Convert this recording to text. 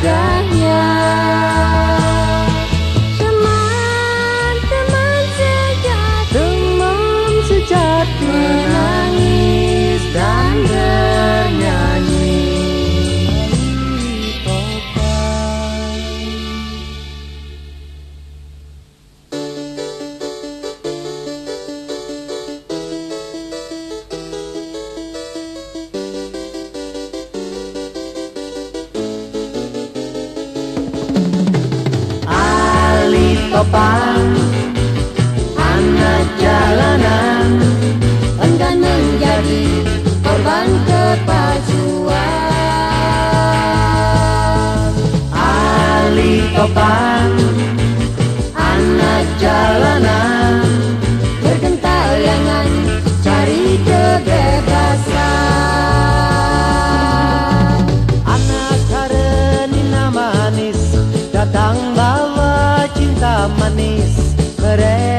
Yeah. Topang Anak jalanan Enggan menjadi korban kepalsuan Ali Topang manis Mereka